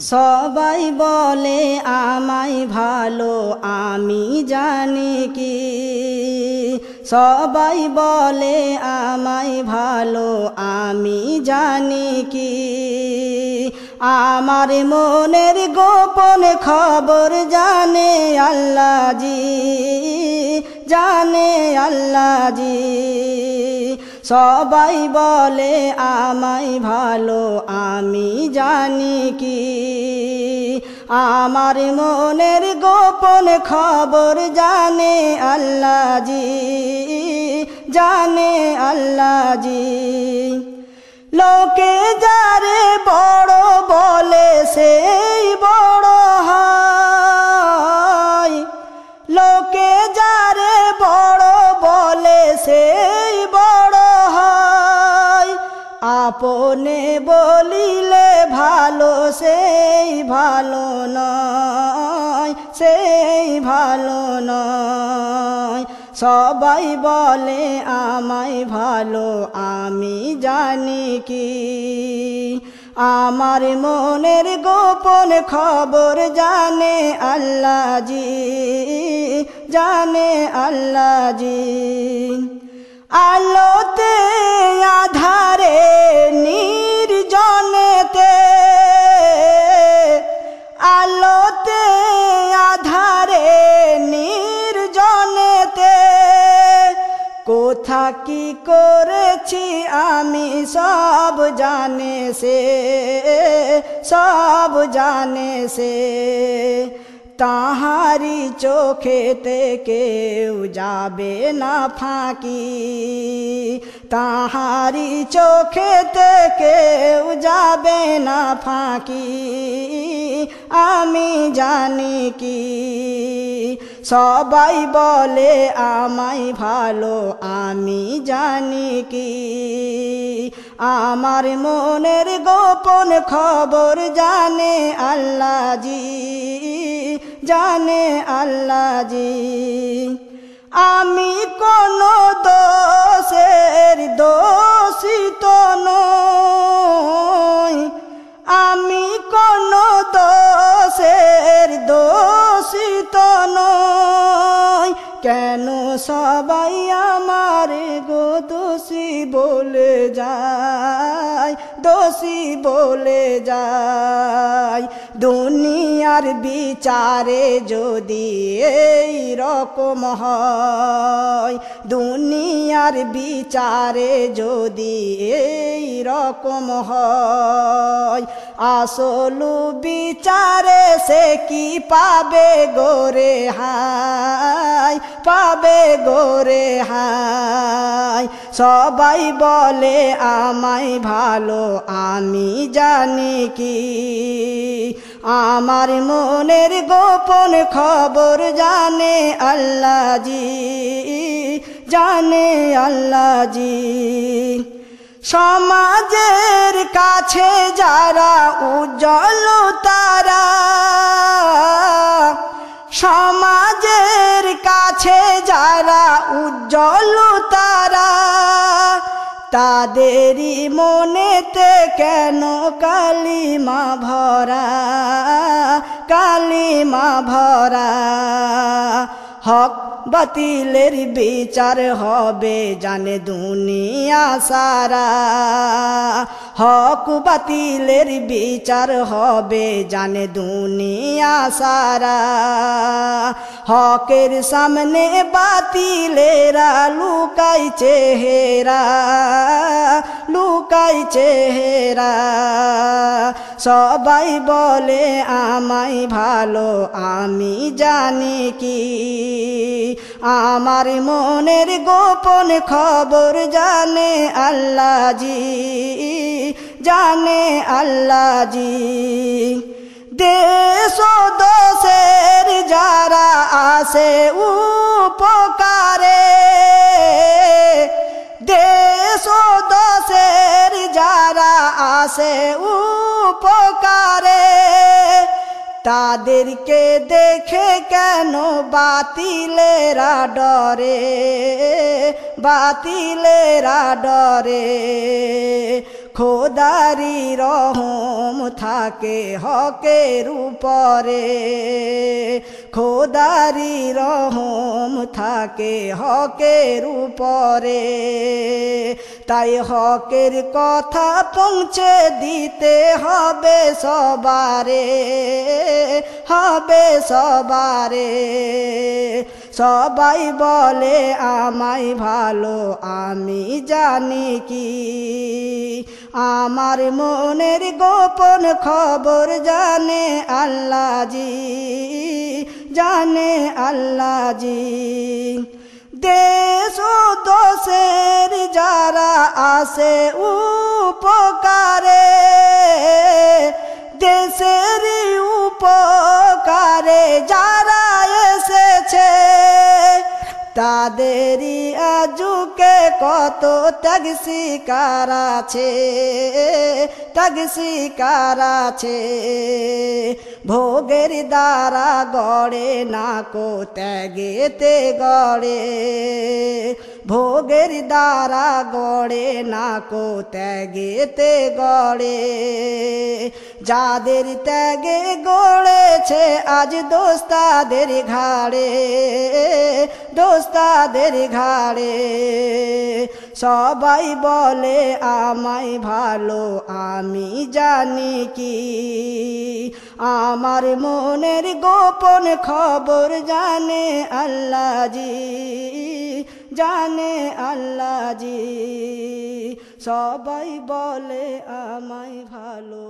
সবাই বলে, আমায় ভালো, আমি জানি কি? সবাই বলে, আমায় ভালো, আমি জানি কি? আমার মনের গোপন খবর জানে আল্লাহজি জানে আল্লাহজি। সবাই বলে, আমায় ভালো, আমি জানি কি? আমার মনের গোপন খবর জানে আল্লাহজি জানে আল্লাহজি। লোকে যারে বড় বলে সেই আপনে বলিলে ভালো, সেই ভালো নয়, সেই ভালো নয়। সবাই বলে, আমায় ভালো, আমি জানি কি? আমার মনের গোপন খবর জানে আল্লাহজি জানে আল্লাহজি। আলোতে আধারে নির্জনেতে। আলোতে আধারে নির্জনেতে। কোথা কি করেছি আমি সব জানে সে, সব জানে সে। তাহারি চোখেতে কেউ যাবে না ফাঁকি। তাহারি চোখেতে কেউ যাবে না ফাঁকি। আমি জানি কি, সবাই বলে আমায় ভালো, আমি জানি কি। আমার মনের গোপন খবর জানে আল্লাহজি। জানে আল্লাহজি, আমি কোন দোষের দোষিত নই। আমি কোন দোষের দোষিত নই। কেন সবাই আমার গো দোষী বলে যায়, দোষী বলে যায়? দুনিয়ার বিচারে যদি এই রকম হয় দুনিয়ার বিচারে যদি এই রকম হয় আসলু বিচারে সে কি পাবে গোরে হাই পাবে গোরে হাই সবাই বলে, আমায় ভালো, আমি জানি কি? আমার মনের গোপন খবর জানে আল্লাহজি জানে আল্লাহজি। সমাজের কাছে যারা উজ্জ্বল তারা। সমাজের কাছে যারা উজ্জ্বল তারা, তাদেরই মনেতে কেন কালিমা ভরা কালিমা ভরা? হক বাতিলের বিচার হবে জানে দুনিয়া সারা। হক বাতিলের বিচার হবে জানে দুনিয়া সারা। হকের সামনে বাতিলেরা লুকাই চেহেরা লুকাই চেহেরা সবাই বলে, আমায় ভালো, আমি জানি কি? আমার মনের গোপন খবর জানে আল্লাহজি জানে আল্লাহজি। দেশ যারা আসে উপকারে। দেশ দোষের যারা আসে উপকারে তাদেরকে দেখে কেন বাতিলেরা ডরে? বাতিলেরা ডরে। খোদারি রহম থাকে হকের উপরে। খোদারি রহম থাকে হকের উপরে। তাই হকের কথা পৌঁছে দিতে হবে সবারে হবে সবারে। সবাই বলে, আমায় ভালো, আমি জানি কি। আমার মনের গোপন খবর জানে আল্লাহজি জানে আল্লাহজি। দেশ দোষের যারা আসে উপকারে, দেশের উপকারে যারা এসেছে, তাদেরই আজুকে কত ত্যাগ শিকার আছে ত্যাগ শিকার আছে। ভোগের দ্বারা গড়ে না কো ত্যাগেতে গড়ে। ভোগের দ্বারা গড়ে না কো ত্যাগেতে গড়ে। যাদের ত্যাগে গড়েছে, আজ দোস্তাদের ঘাড়ে দোস্তাদের ঘাড়ে। সবাই বলে, আমায় ভালো, আমি জানি কি। আমার মনের গোপন খবর জানে আল্লাহজি। জানে আল্লাহজি সবাই বলে আমায় ভালো